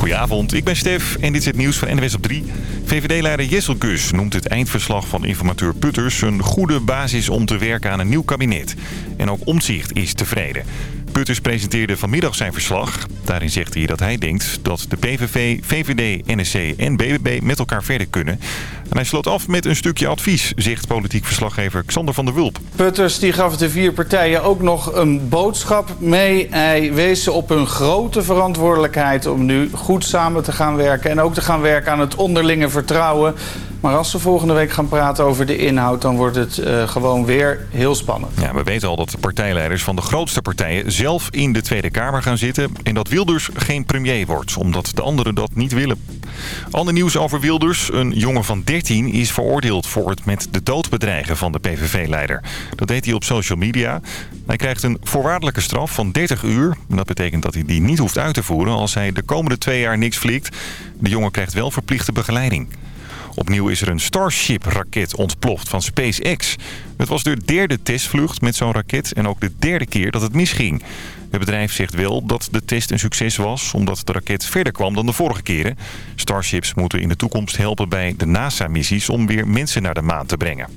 Goedenavond, ik ben Stef en dit is het nieuws van NWS op 3. VVD-leider Jessel Gus noemt het eindverslag van informateur Putters... een goede basis om te werken aan een nieuw kabinet. En ook Omtzigt is tevreden. Putters presenteerde vanmiddag zijn verslag. Daarin zegt hij dat hij denkt dat de PVV, VVD, NSC en BBB met elkaar verder kunnen. En hij sloot af met een stukje advies, zegt politiek verslaggever Xander van der Wulp. Putters die gaf de vier partijen ook nog een boodschap mee. Hij wees ze op hun grote verantwoordelijkheid om nu goed samen te gaan werken... en ook te gaan werken aan het onderlinge vertrouwen... Maar als ze volgende week gaan praten over de inhoud... dan wordt het uh, gewoon weer heel spannend. Ja, we weten al dat de partijleiders van de grootste partijen... zelf in de Tweede Kamer gaan zitten... en dat Wilders geen premier wordt, omdat de anderen dat niet willen. Ander nieuws over Wilders. Een jongen van 13 is veroordeeld voor het met de dood bedreigen van de PVV-leider. Dat deed hij op social media. Hij krijgt een voorwaardelijke straf van 30 uur. Dat betekent dat hij die niet hoeft uit te voeren als hij de komende twee jaar niks flikt. De jongen krijgt wel verplichte begeleiding. Opnieuw is er een Starship-raket ontploft van SpaceX. Het was de derde testvlucht met zo'n raket en ook de derde keer dat het misging. Het bedrijf zegt wel dat de test een succes was... omdat de raket verder kwam dan de vorige keren. Starships moeten in de toekomst helpen bij de NASA-missies... om weer mensen naar de maan te brengen.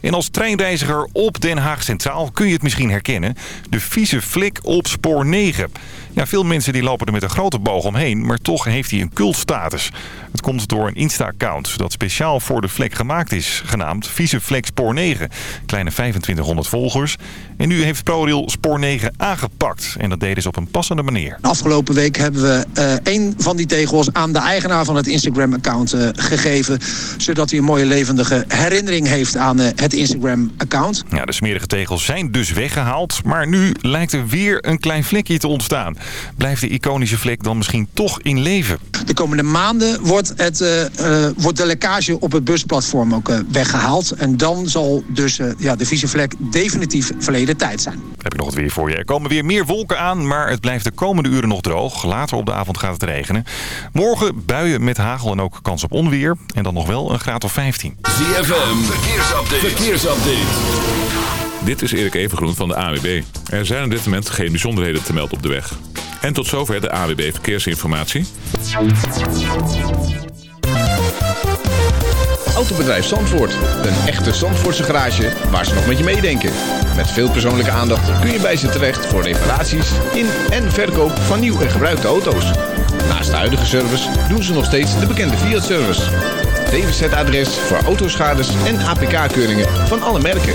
En als treinreiziger op Den Haag Centraal kun je het misschien herkennen. De vieze flik op spoor 9. Ja, veel mensen die lopen er met een grote boog omheen, maar toch heeft hij een cultstatus. Het komt door een Insta-account dat speciaal voor de vlek gemaakt is, genaamd Vieze Spoor 9. Kleine 2500 volgers. En nu heeft ProRail Spoor 9 aangepakt. En dat deden ze op een passende manier. Afgelopen week hebben we uh, een van die tegels aan de eigenaar van het Instagram-account uh, gegeven. Zodat hij een mooie levendige herinnering heeft aan uh, het Instagram-account. Ja, de smerige tegels zijn dus weggehaald. Maar nu lijkt er weer een klein vlekje te ontstaan. Blijft de iconische vlek dan misschien toch in leven? De komende maanden wordt, het, wordt de lekkage op het busplatform ook weggehaald. En dan zal dus ja, de vieze vlek definitief verleden tijd zijn. heb ik nog het weer voor je. Er komen weer meer wolken aan, maar het blijft de komende uren nog droog. Later op de avond gaat het regenen. Morgen buien met hagel en ook kans op onweer. En dan nog wel een graad of 15. ZFM, verkeersupdate. verkeersupdate. Dit is Erik Evengroen van de AWB. Er zijn op dit moment geen bijzonderheden te melden op de weg. En tot zover de AWB Verkeersinformatie. Autobedrijf Zandvoort. Een echte Zandvoortse garage waar ze nog met je meedenken. Met veel persoonlijke aandacht kun je bij ze terecht voor reparaties in en verkoop van nieuw en gebruikte auto's. Naast de huidige service doen ze nog steeds de bekende Fiat-service. DWZ-adres voor autoschades en APK-keuringen van alle merken.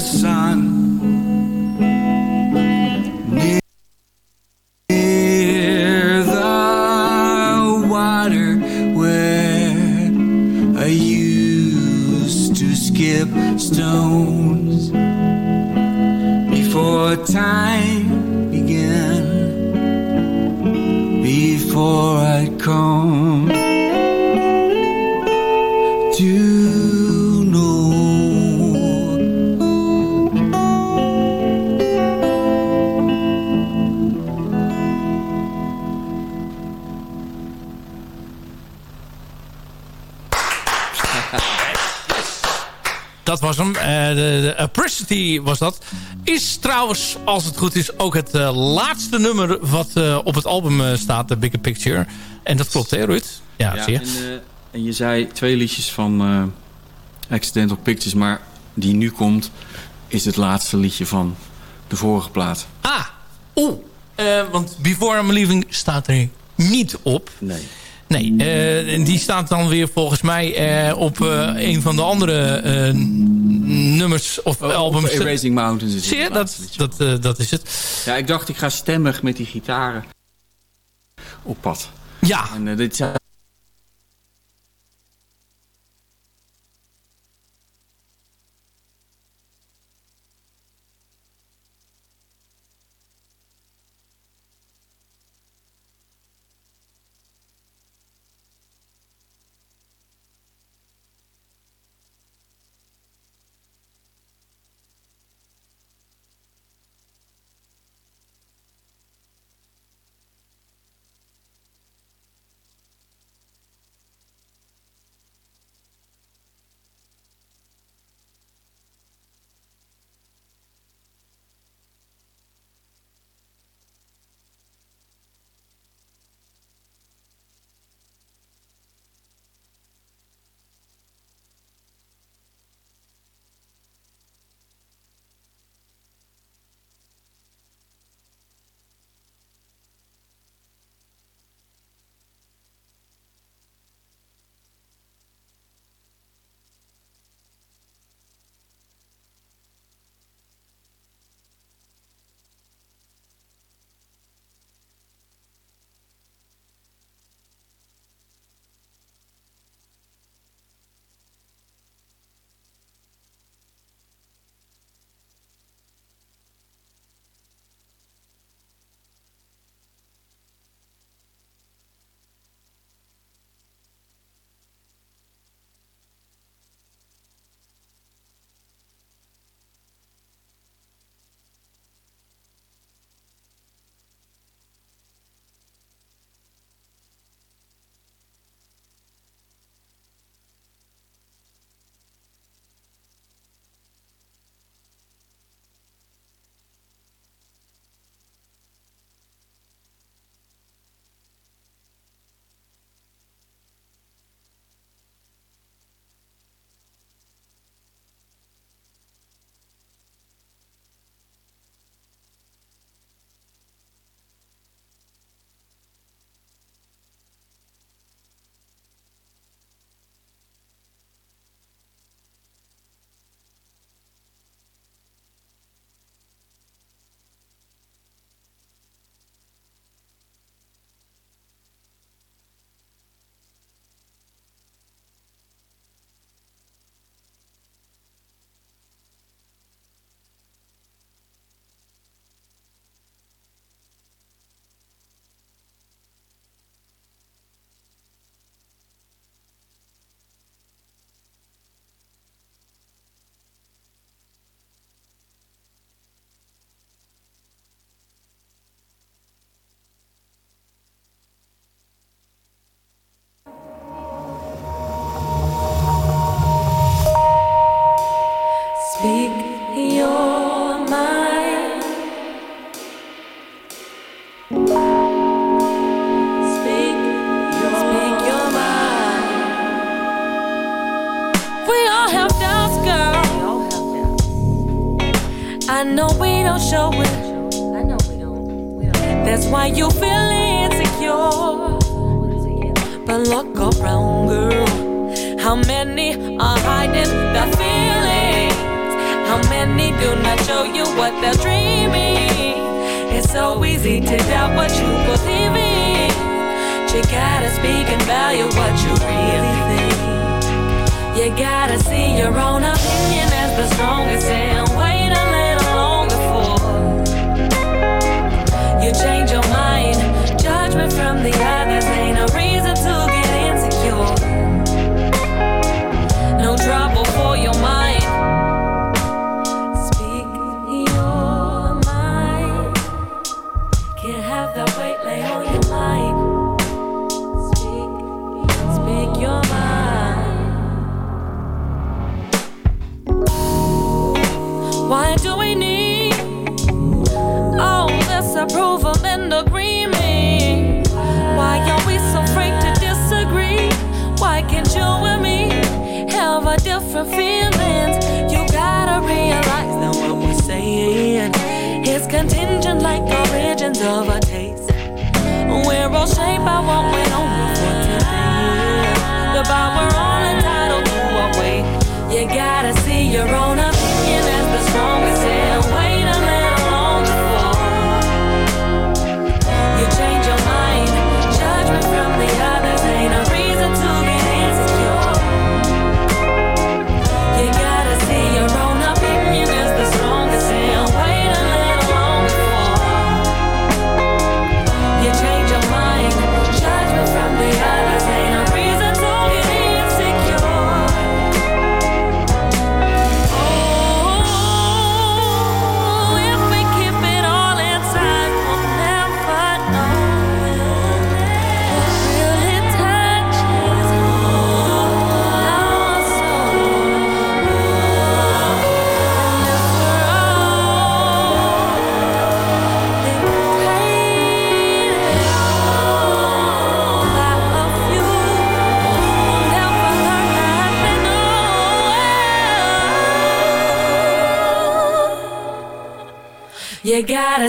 sun near the water where I used to skip stones before time began before I come. Dat was hem. Eh, de, de Apricity was dat. Is trouwens, als het goed is, ook het eh, laatste nummer... wat eh, op het album staat, The Bigger Picture. En dat klopt, hè, Ruud? Ja, zie je. en, en je zei twee liedjes van Accidental Pictures, maar die nu komt, is het laatste liedje van de vorige plaat. Ah, oeh. Eh, want Before I'm Leaving staat er niet op. Nee. Nee, eh, die staat dan weer volgens mij eh, op eh, een van de andere nummers of albums. Op Erasing Mountains is Zie je, dat, dat, dat is het. Ja, ik dacht ik ga stemmig met die gitaren op pad. Ja, En dit zijn contingent like origins of a taste. We're all shaped by what went on before today. The bar we're all entitled to our way. You gotta see your own. You gotta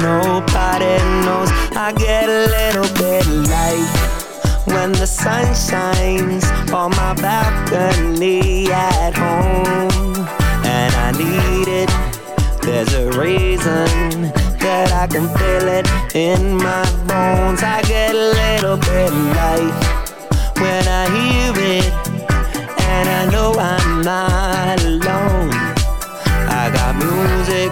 Nobody knows. I get a little bit light when the sun shines on my balcony at home, and I need it. There's a reason that I can feel it in my bones. I get a little bit light when I hear it, and I know I'm not alone. I got music,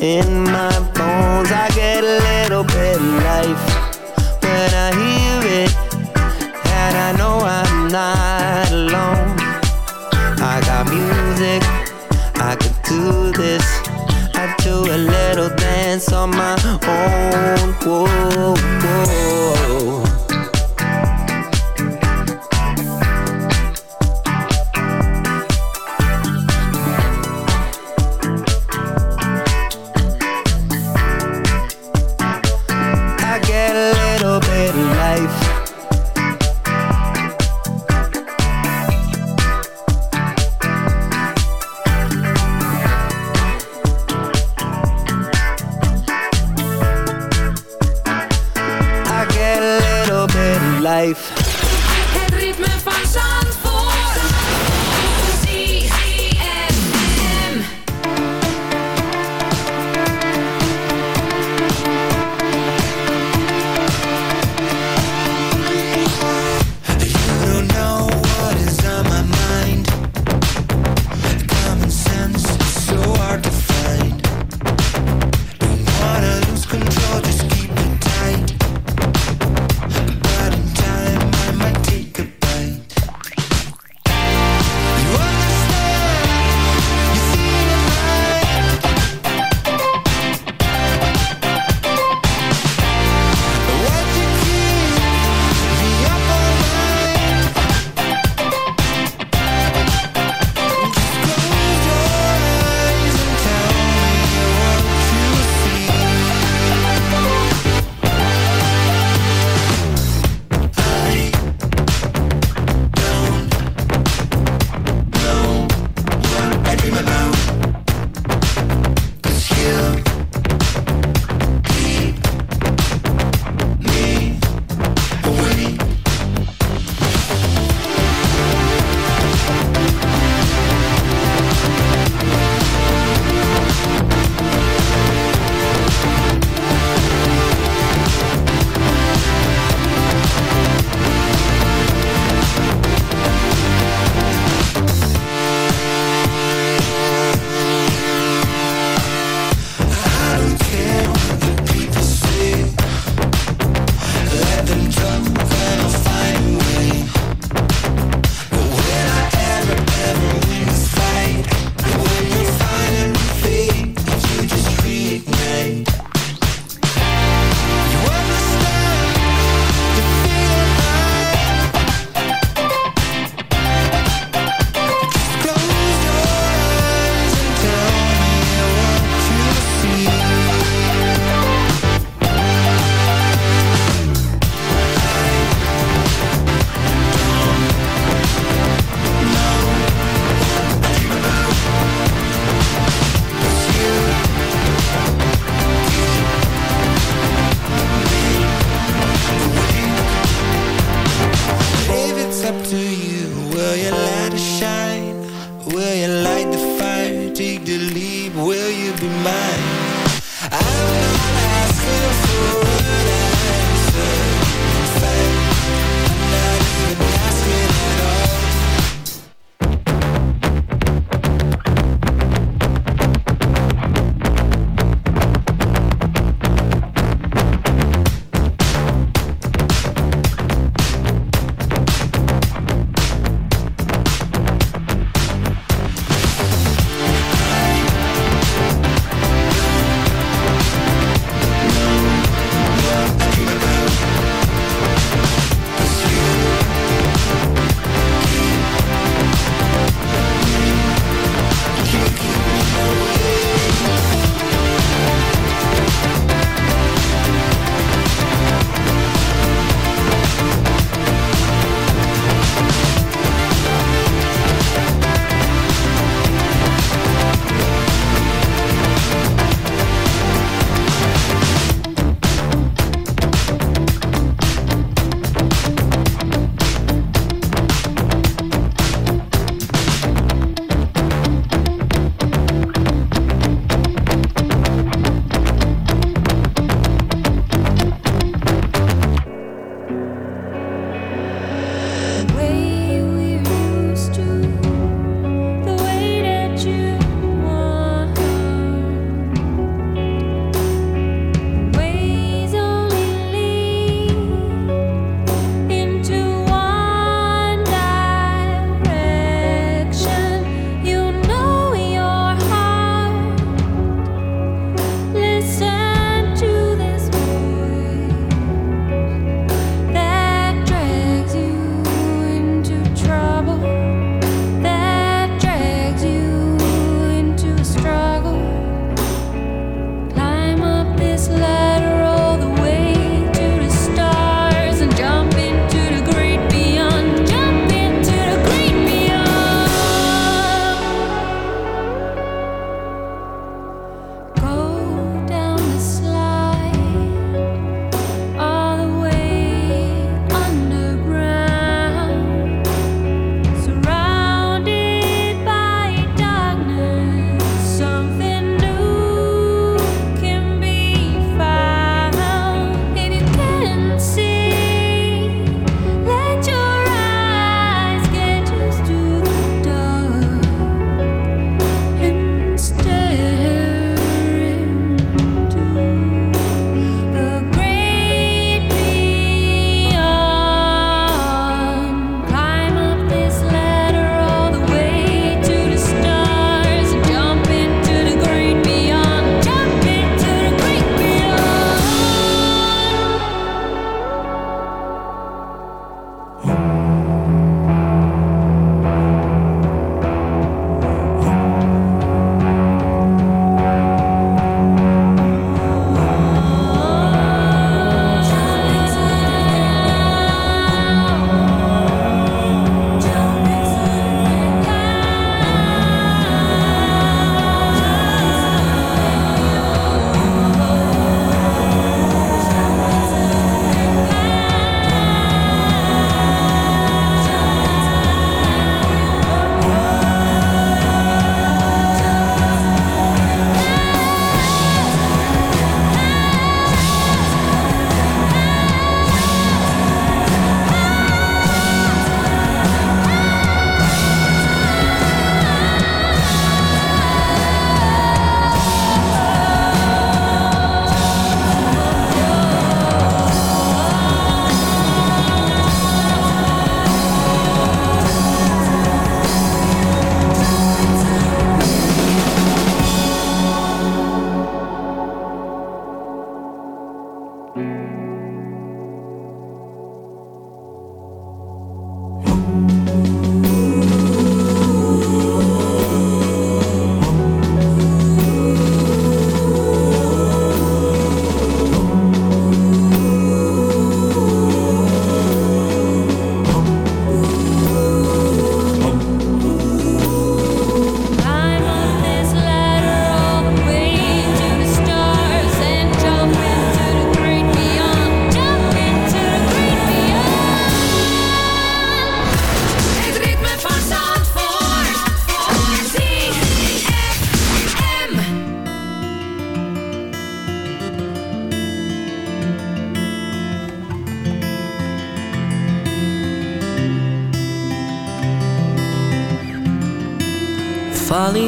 in my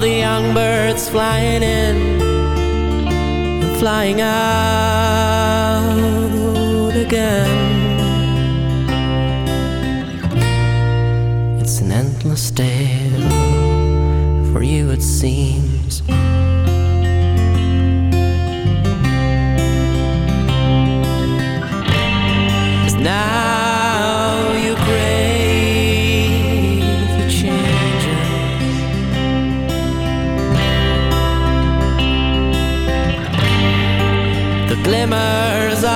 The young birds flying in and flying out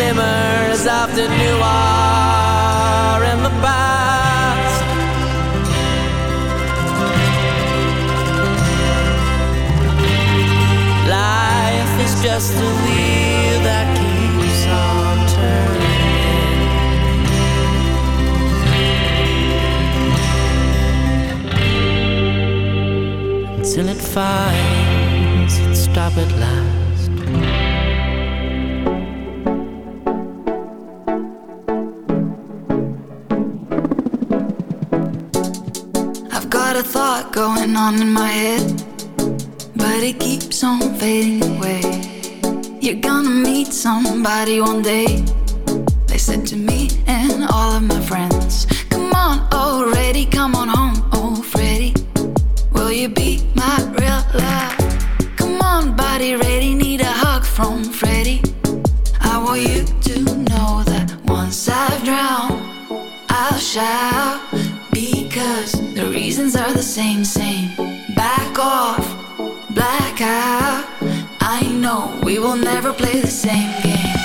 Glimmers of the new are in the past. Life is just a wheel that keeps on turning until it finds its stop at last. A thought going on in my head, but it keeps on fading away. You're gonna meet somebody one day. They said to me and all of my friends, Come on, oh, ready, come on home, oh, Freddy. Will you be my real love? Come on, body ready, need a hug from Freddy. I want you to know that once I've drowned, I'll shout the reasons are the same, same. Back off, black out. I know we will never play the same game.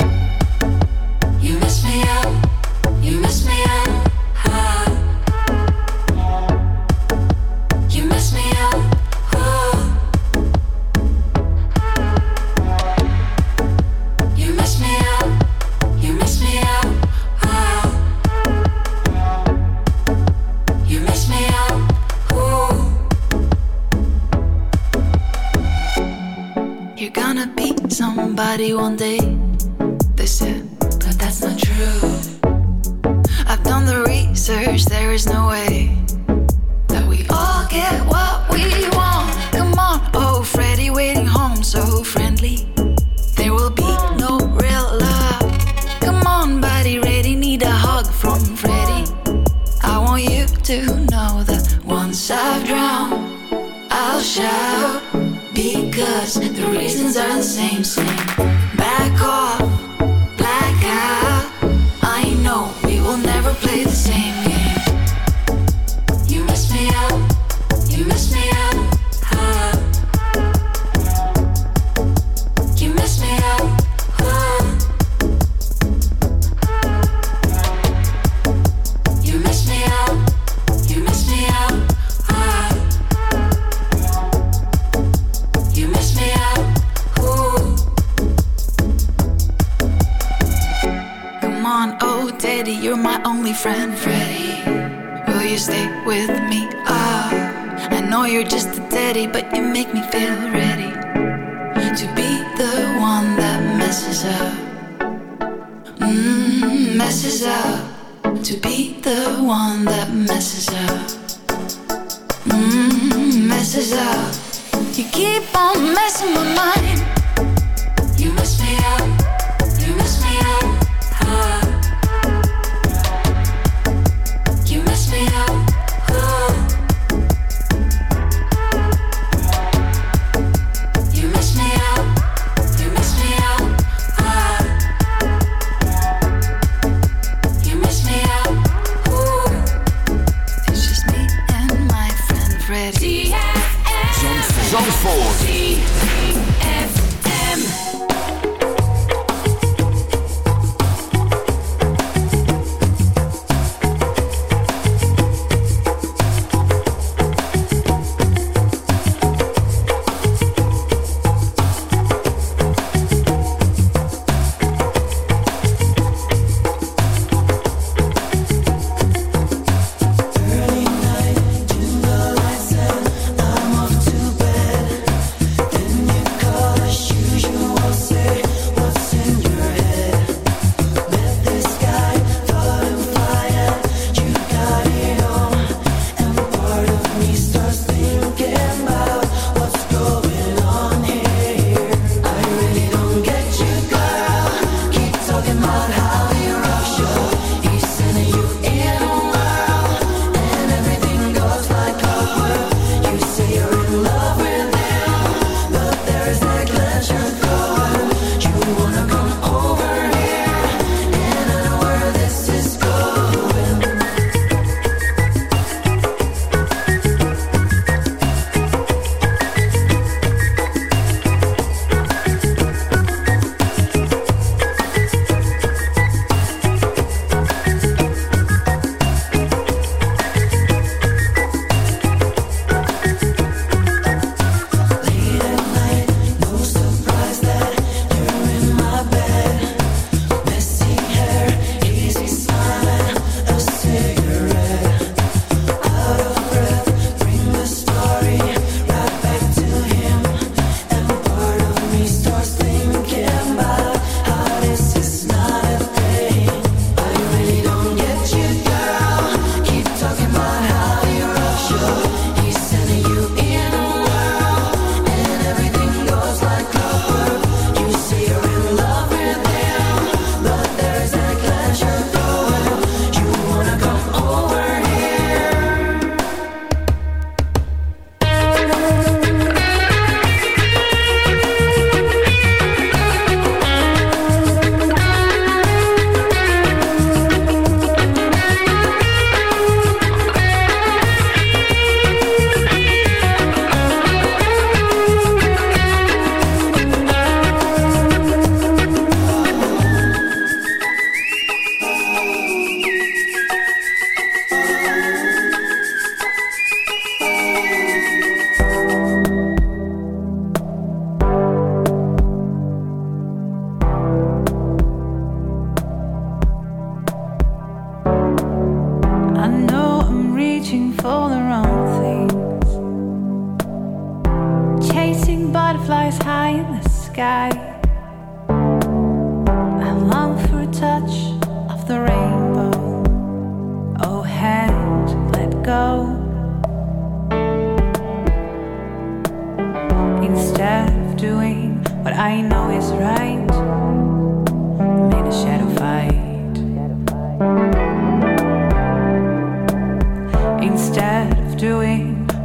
Somebody one day.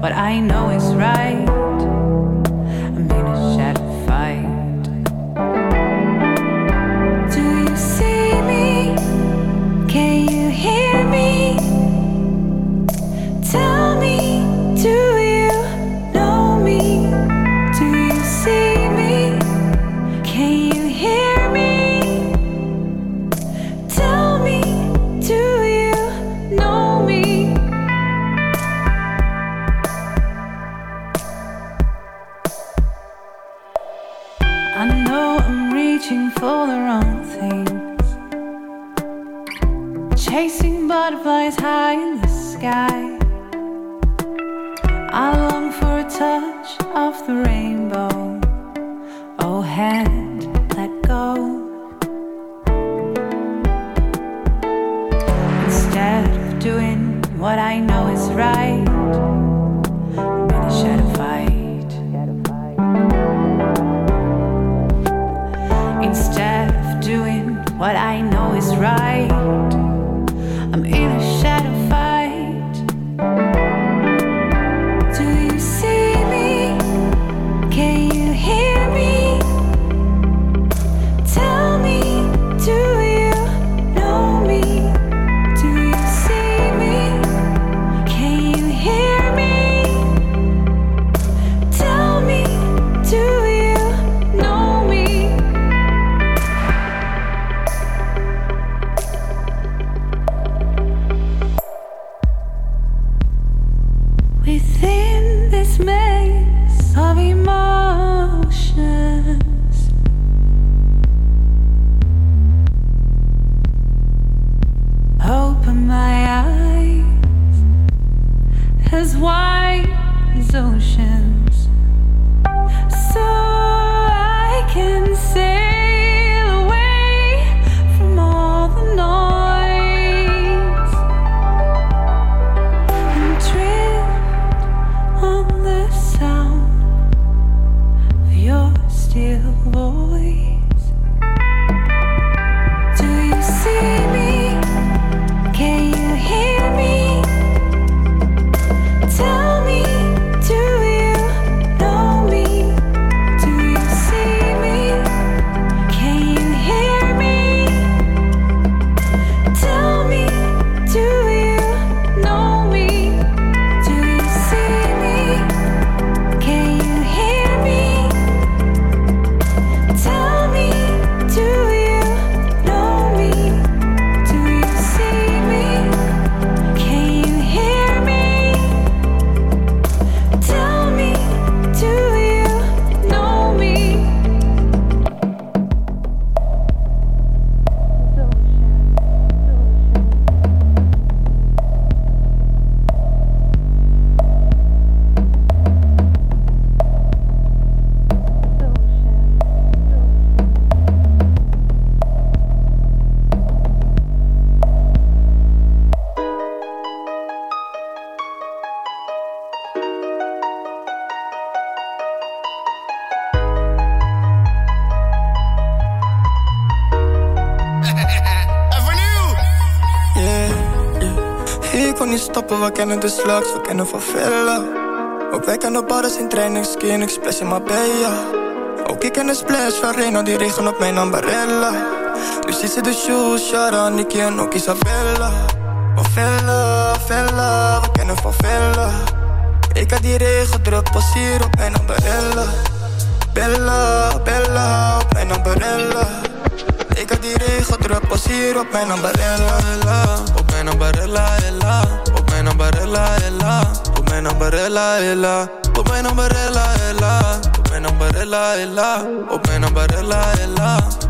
What I know is right. Yeah. Ik kon niet stoppen, we kennen de slugs, we kennen van Villa. Ook wij kennen badders in training, skin, ik splash in Marbella. Ook ik ken de splash van Reno, die regen op mijn ambarella. Nu ziet ze de shoes, Shara, Nicky en ook Isabella. Van Villa, Villa, we kennen van Villa. Ik had die regen druk, pas hier op mijn ambarella. Bella, Bella, op mijn ambarella. Ik had die regen druk, pas hier op mijn ambarella. Mijn ambarella, ella. Op mijn ambarella, ella. Op mijn ambarella, ella. Op mijn ambarella, ella. Op mijn.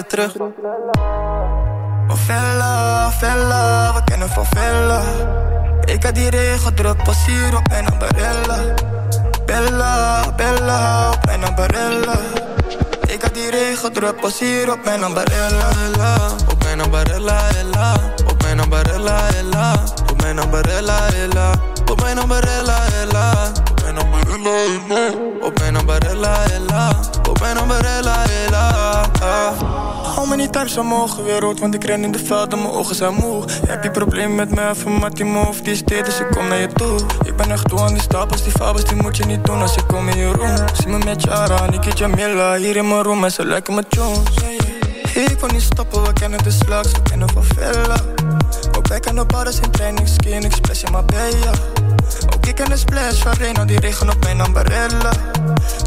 terug. Van Vella, Vella, we kennen van Vella. Ik had die regen druk, pas hier op mijn ambarella. Bella, Bella, op mijn ambarella. Ik had die regen druk, pas hier op mijn ambarella. Ella, op mijn ambarella, ella. Op mijn ambarella, ella. Op mijn ambarella, ella. Op mijn ambarella, ella. Op mijn ambarella, ella. Op mijn ambarella, ella. Op mijn ambarella, ella. Hou me niet times, mogen weer rood, want ik ren in de velden, mijn ogen zijn moe. Heb je probleem met me, even maar die die is dus ik kom naar je toe. Ik ben echt toe aan die stapels, die fabels, die moet je niet doen als ik kom in je room. Zie me met Jara, Niki Jamila, hier in mijn room en ze lijken me Jones. Ik kon niet stoppen, we kennen de slugs, we kennen van Villa. Ook wij kennen borders in training, skin, splash in Marbella. Ook ik ken de splash van Reno, die regen op mijn ambarella.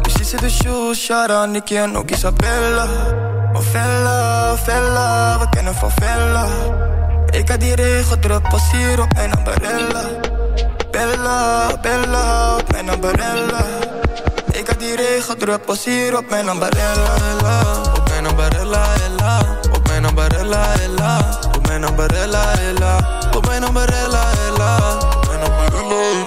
Nu ziet ze de shoes, Shara, Nicky en ook Isabella. Oh Vella, Vella, we kennen van Vella. Ik had die regen druk, pas hier op mijn ambarella. Bella, Bella, op mijn ambarella. Ik had die regen druk, pas hier op mijn ambarella. Op mijn ambarella, ella. Op mijn ambarella, ella. Op mijn ambarella, ella. Op mijn ambarella, ella.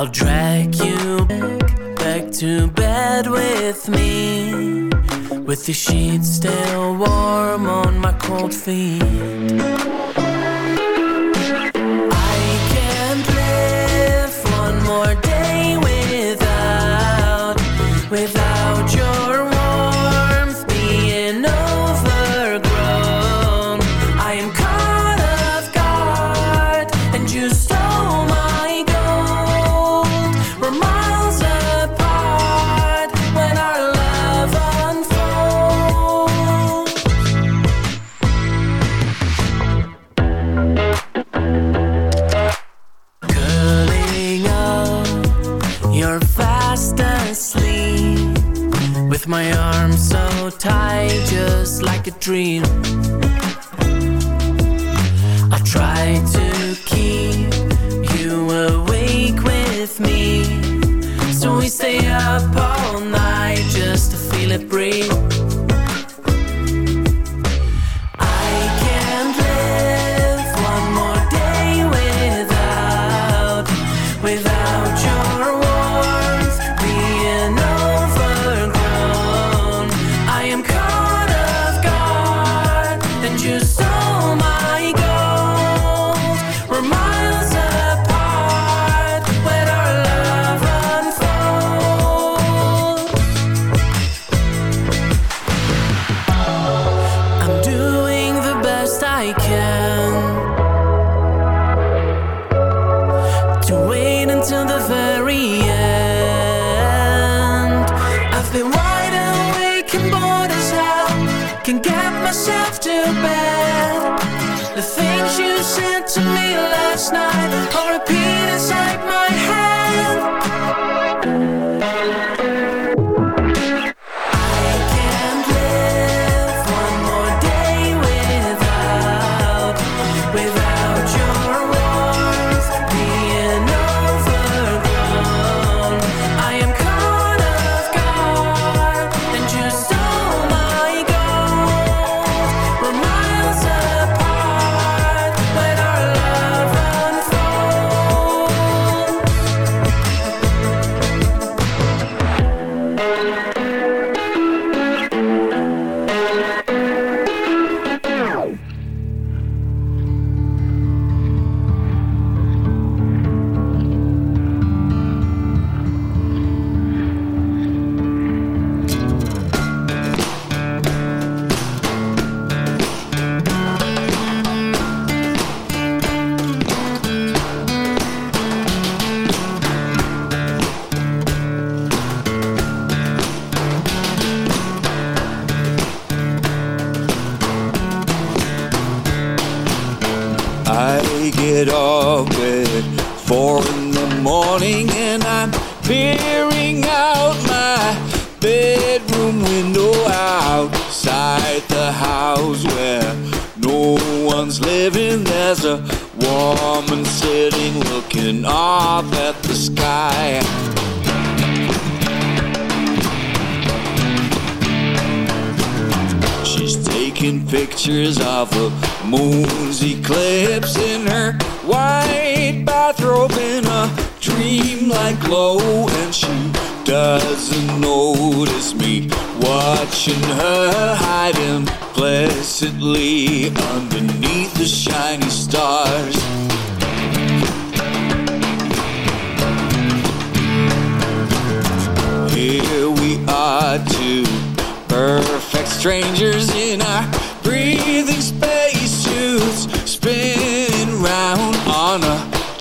I'll drag you back, back to bed with me. With the sheets still warm on my cold feet.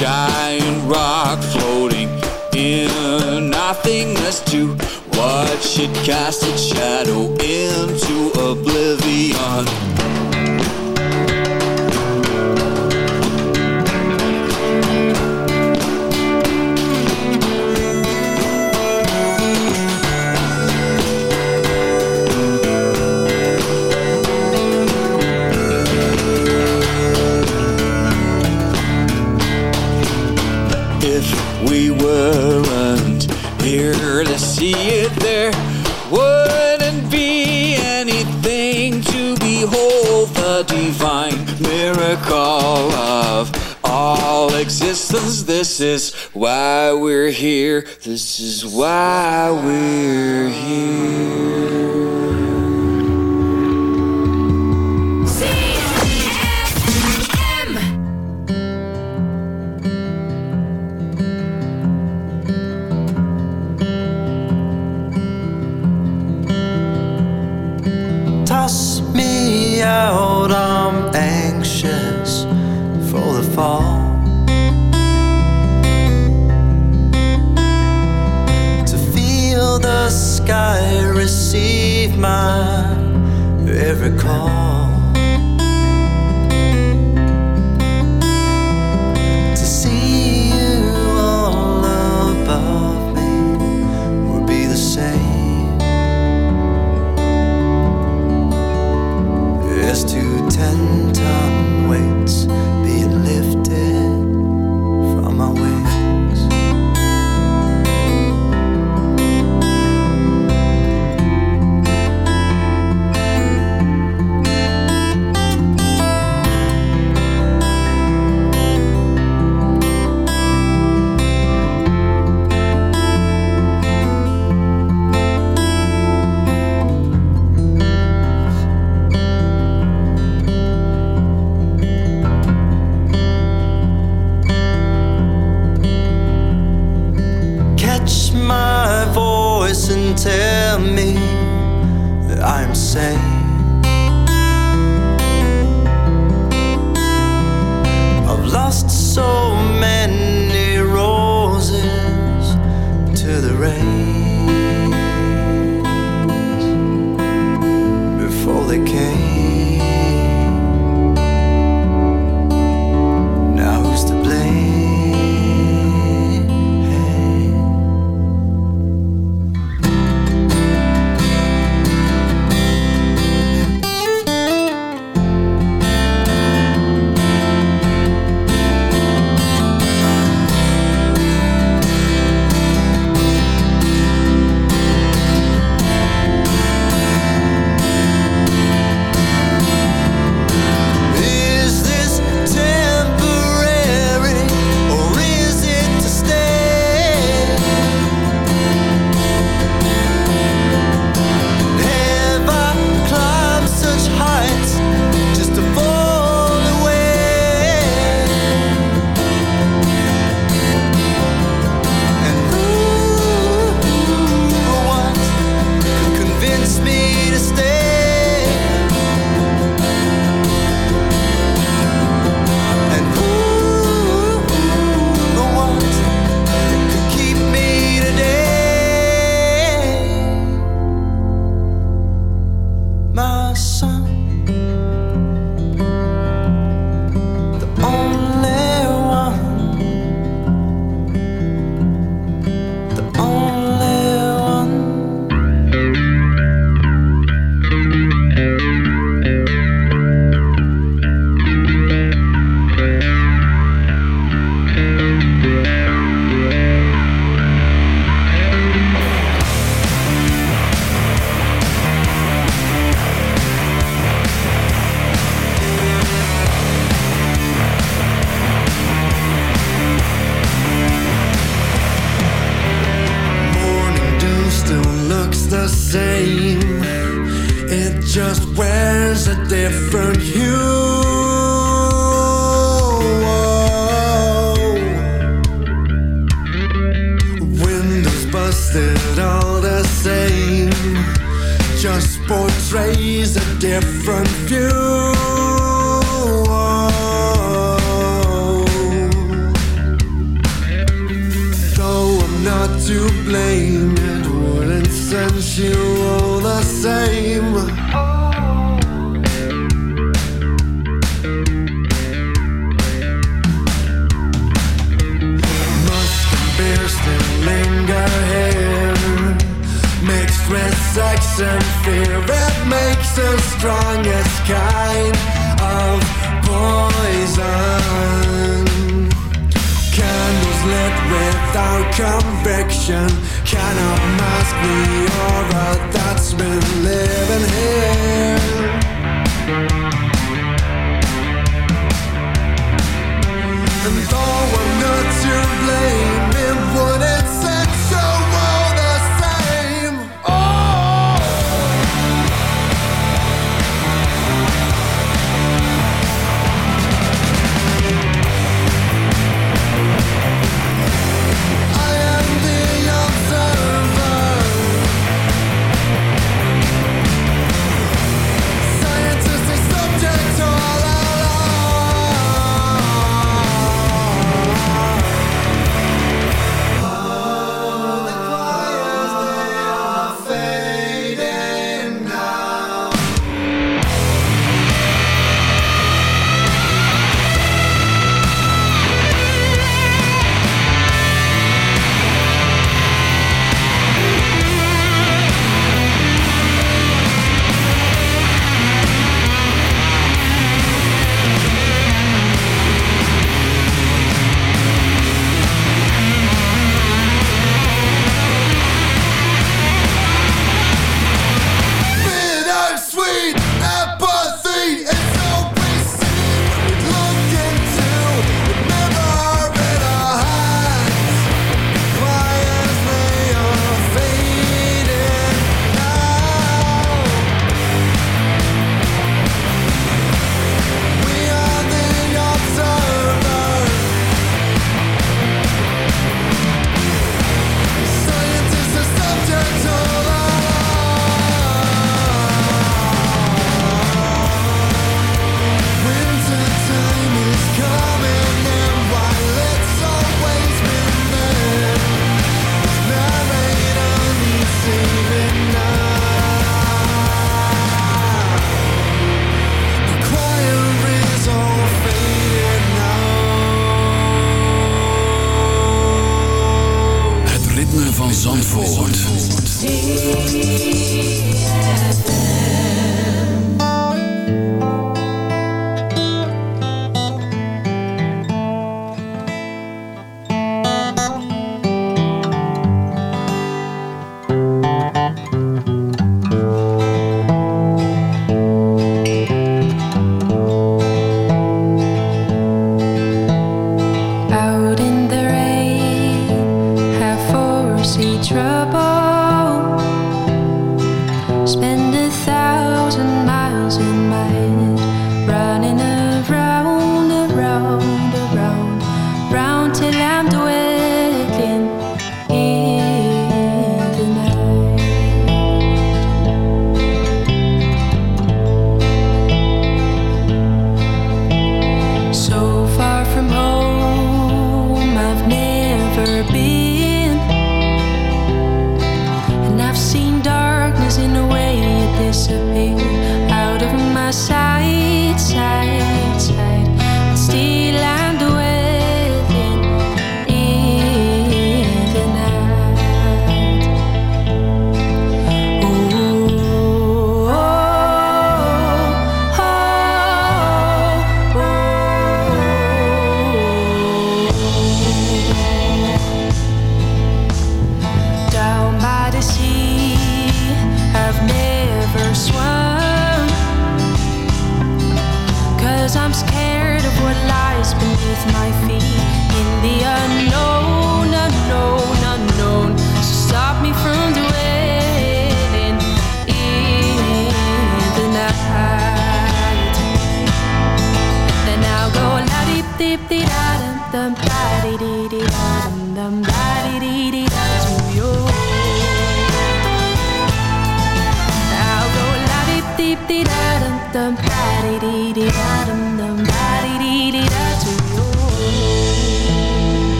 giant rock floating in nothingness to what should cast its shadow into oblivion. see it there wouldn't be anything to behold the divine miracle of all existence. This is why we're here. This is why we're here. out, I'm anxious for the fall. To feel the sky receive my every call. That's been living here. And though I'm not to blame. It would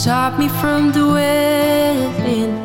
stop me from dwelling.